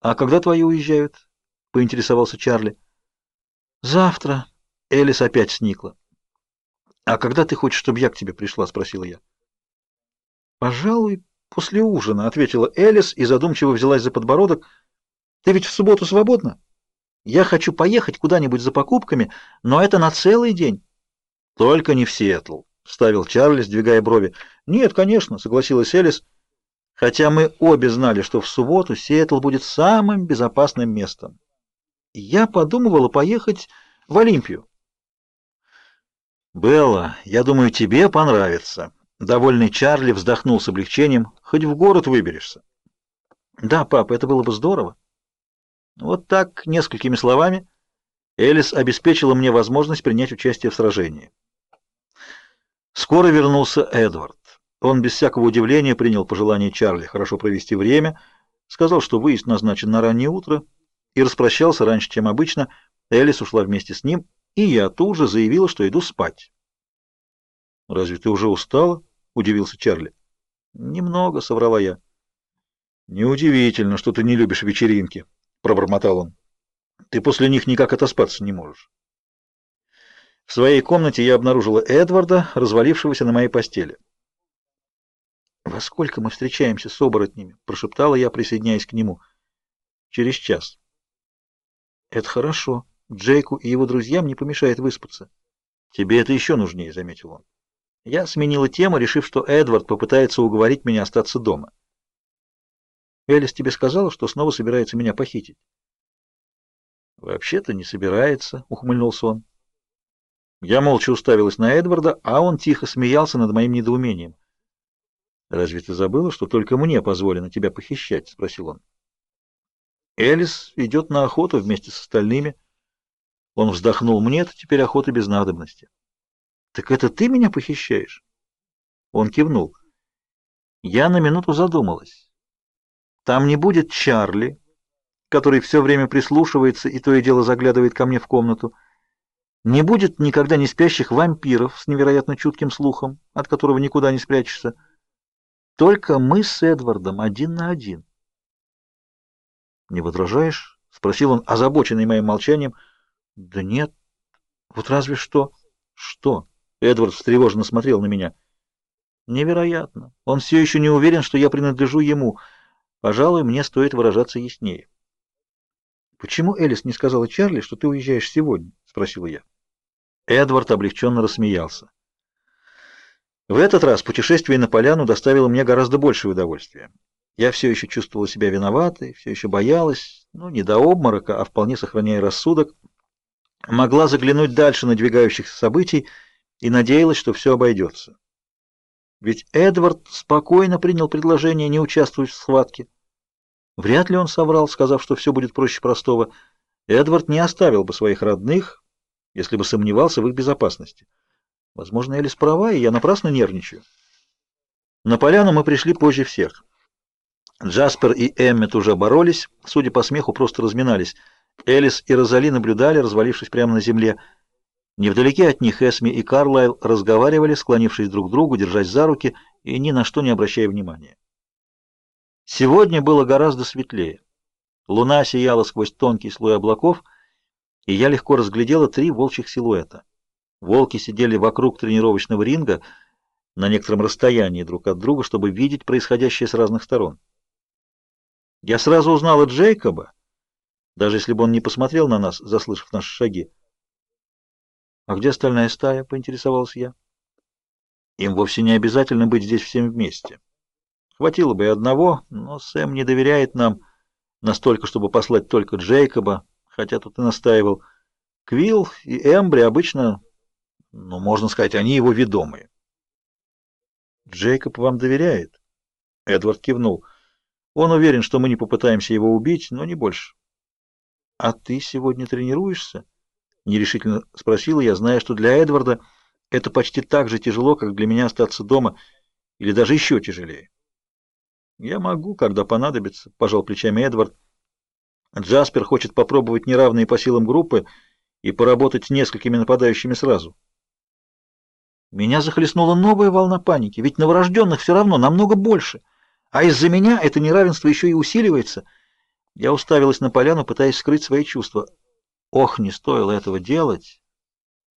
«А когда твои уезжают?» — поинтересовался Чарли. «Завтра». Элис опять сникла. «А когда ты хочешь, чтобы я к тебе пришла?» — спросила я. «Пожалуй, после ужина», — ответила Элис и задумчиво взялась за подбородок. «Ты ведь в субботу свободна? Я хочу поехать куда-нибудь за покупками, но это на целый день». «Только не в Сиэтл», — вставил Чарли, сдвигая брови. «Нет, конечно», — согласилась Элис, хотя мы обе знали, что в субботу Сиэтл будет самым безопасным местом. Я подумывала поехать в Олимпию. «Белла, я думаю, тебе понравится». Довольный Чарли вздохнул с облегчением. «Хоть в город выберешься». «Да, папа, это было бы здорово». Вот так, несколькими словами, Элис обеспечила мне возможность принять участие в сражении. Скоро вернулся Эдвард. Он без всякого удивления принял пожелание Чарли хорошо провести время, сказал, что выезд назначен на раннее утро, и распрощался раньше, чем обычно. Элис ушла вместе с ним, и я тут же заявила, что иду спать. «Разве ты уже устала?» — удивился Чарли. «Немного», — соврала я. «Неудивительно, что ты не любишь вечеринки», — пробормотал он. «Ты после них никак отоспаться не можешь». В своей комнате я обнаружила Эдварда, развалившегося на моей постели. «Во сколько мы встречаемся с оборотнями?» — прошептала я, присоединяясь к нему. «Через час». «Это хорошо. Джейку и его друзьям не помешает выспаться». «Тебе это еще нужнее», — заметил он. Я сменила тему, решив, что Эдвард попытается уговорить меня остаться дома. «Элис тебе сказала, что снова собирается меня похитить?» «Вообще-то не собирается», — ухмыльнулся он. Я молча уставилась на Эдварда, а он тихо смеялся над моим недоумением. «Разве ты забыла, что только мне позволено тебя похищать?» — спросил он. «Элис идет на охоту вместе с остальными». Он вздохнул. «Мне-то теперь охота без надобности». «Так это ты меня похищаешь?» Он кивнул. Я на минуту задумалась. «Там не будет Чарли, который все время прислушивается и то и дело заглядывает ко мне в комнату. Не будет никогда не спящих вампиров с невероятно чутким слухом, от которого никуда не спрячешься». Только мы с Эдвардом один на один. Не возражаешь? спросил он, озабоченный моим молчанием. Да нет. Вот разве что. Что? Эдвард встревоженно смотрел на меня. Невероятно. Он все еще не уверен, что я принадлежу ему. Пожалуй, мне стоит выражаться яснее. Почему Элис не сказала Чарли, что ты уезжаешь сегодня? спросила я. Эдвард облегченно рассмеялся. В этот раз путешествие на поляну доставило мне гораздо большее удовольствие. Я все еще чувствовала себя виноватой, все еще боялась, ну, не до обморока, а вполне сохраняя рассудок, могла заглянуть дальше надвигающихся событий и надеялась, что все обойдется. Ведь Эдвард спокойно принял предложение не участвовать в схватке. Вряд ли он соврал, сказав, что все будет проще простого. Эдвард не оставил бы своих родных, если бы сомневался в их безопасности. Возможно, Элис права, и я напрасно нервничаю. На поляну мы пришли позже всех. Джаспер и Эммет уже боролись, судя по смеху, просто разминались. Элис и Розали наблюдали, развалившись прямо на земле. Невдалеке от них Эсми и Карлайл разговаривали, склонившись друг к другу, держась за руки и ни на что не обращая внимания. Сегодня было гораздо светлее. Луна сияла сквозь тонкий слой облаков, и я легко разглядела три волчьих силуэта. Волки сидели вокруг тренировочного ринга на некотором расстоянии друг от друга, чтобы видеть происходящее с разных сторон. Я сразу узнала Джейкоба, даже если бы он не посмотрел на нас, заслышав наши шаги. «А где остальная стая?» — поинтересовался я. «Им вовсе не обязательно быть здесь всем вместе. Хватило бы и одного, но Сэм не доверяет нам настолько, чтобы послать только Джейкоба, хотя тут и настаивал. Квилл и Эмбри обычно но, можно сказать, они его ведомые. «Джейкоб вам доверяет?» Эдвард кивнул. «Он уверен, что мы не попытаемся его убить, но не больше». «А ты сегодня тренируешься?» Нерешительно спросила я, зная, что для Эдварда это почти так же тяжело, как для меня остаться дома, или даже еще тяжелее. «Я могу, когда понадобится», — пожал плечами Эдвард. «Джаспер хочет попробовать неравные по силам группы и поработать с несколькими нападающими сразу». Меня захлестнула новая волна паники, ведь новорожденных все равно намного больше, а из-за меня это неравенство еще и усиливается. Я уставилась на поляну, пытаясь скрыть свои чувства. Ох, не стоило этого делать.